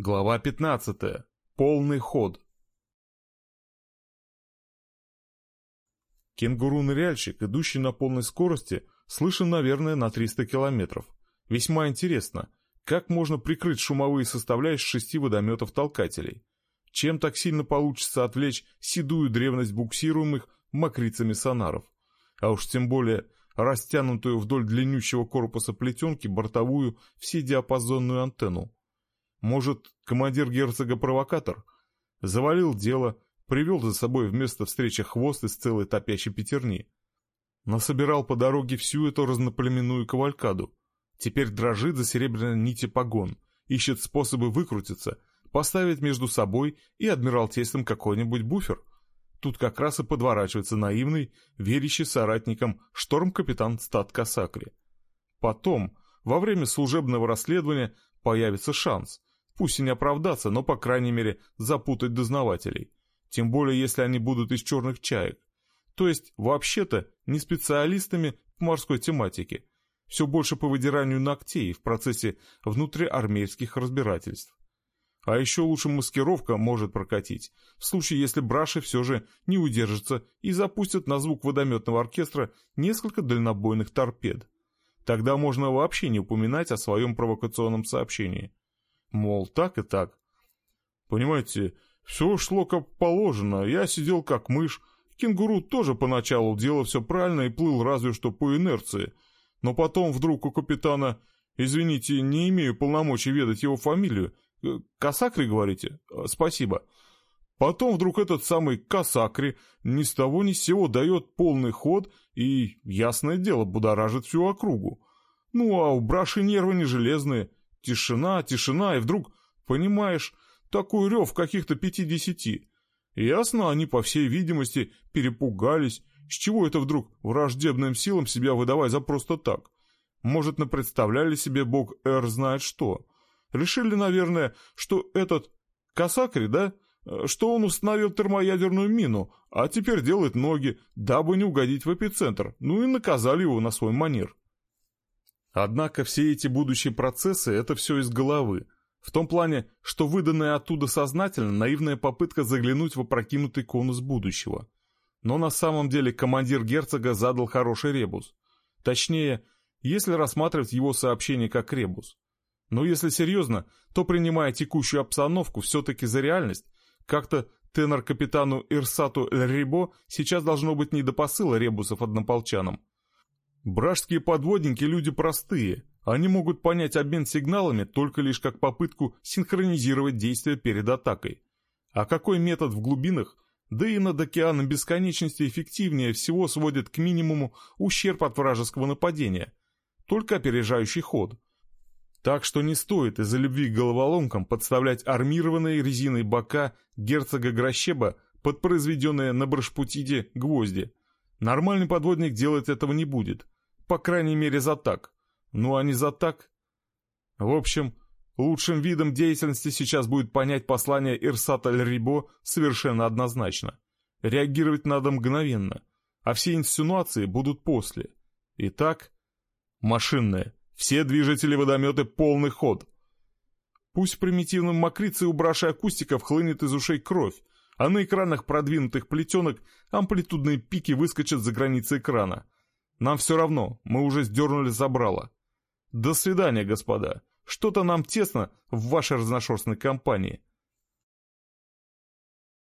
Глава 15. Полный ход. Кенгуру-ныряльщик, идущий на полной скорости, слышен, наверное, на 300 километров. Весьма интересно, как можно прикрыть шумовые составляющие шести водометов-толкателей? Чем так сильно получится отвлечь седую древность буксируемых мокрицами сонаров? А уж тем более растянутую вдоль длиннющего корпуса плетенки бортовую вседиапазонную антенну. Может, командир герцога провокатор? Завалил дело, привел за собой вместо встречи хвост из целой топящей пятерни. Насобирал по дороге всю эту разноплеменную кавалькаду. Теперь дрожит за серебряной нити погон, ищет способы выкрутиться, поставить между собой и адмиралтейством какой-нибудь буфер. Тут как раз и подворачивается наивный, верящий соратникам шторм-капитан Стат Касакри. Потом, во время служебного расследования, появится шанс, пусть и не оправдаться, но, по крайней мере, запутать дознавателей. Тем более, если они будут из черных чаек. То есть, вообще-то, не специалистами в морской тематике. Все больше по выдиранию ногтей в процессе внутриармейских разбирательств. А еще лучше маскировка может прокатить, в случае, если браши все же не удержатся и запустят на звук водометного оркестра несколько дальнобойных торпед. Тогда можно вообще не упоминать о своем провокационном сообщении. Мол, так и так. Понимаете, все шло как положено, я сидел как мышь, кенгуру тоже поначалу делал все правильно и плыл разве что по инерции, но потом вдруг у капитана, извините, не имею полномочий ведать его фамилию, Э, Касакри, говорите? Э, спасибо. Потом вдруг этот самый Касакри ни с того ни с сего дает полный ход и, ясное дело, будоражит всю округу. Ну, а у браши нервы не железные. Тишина, тишина, и вдруг, понимаешь, такой рев каких-то пяти-десяти. Ясно, они, по всей видимости, перепугались. С чего это вдруг враждебным силам себя выдавать за просто так? Может, напредставляли себе бог Эр знает что. Решили, наверное, что этот Касакри, да, что он установил термоядерную мину, а теперь делает ноги, дабы не угодить в эпицентр, ну и наказали его на свой манер. Однако все эти будущие процессы — это все из головы. В том плане, что выданная оттуда сознательно наивная попытка заглянуть в опрокинутый конус будущего. Но на самом деле командир герцога задал хороший ребус. Точнее, если рассматривать его сообщение как ребус. Но если серьезно, то принимая текущую обстановку все-таки за реальность, как-то тенор-капитану Ирсату Рибо сейчас должно быть не до посыла ребусов однополчанам. Бражские подводники люди простые, они могут понять обмен сигналами только лишь как попытку синхронизировать действия перед атакой. А какой метод в глубинах, да и над океаном бесконечности эффективнее всего сводит к минимуму ущерб от вражеского нападения? Только опережающий ход – так что не стоит из-за любви к головоломкам подставлять армированные резиной бока герцога Грощеба под произведенные на Брашпутиде гвозди. Нормальный подводник делать этого не будет. По крайней мере за так. Ну а не за так. В общем, лучшим видом деятельности сейчас будет понять послание Ирсата Рибо совершенно однозначно. Реагировать надо мгновенно, а все инсинуации будут после. Итак, машинное. Все движители-водометы полный ход. Пусть в примитивном мокрице у браши акустиков хлынет из ушей кровь, а на экранах продвинутых плетенок амплитудные пики выскочат за границы экрана. Нам все равно, мы уже сдернули забрало. До свидания, господа. Что-то нам тесно в вашей разношерстной компании.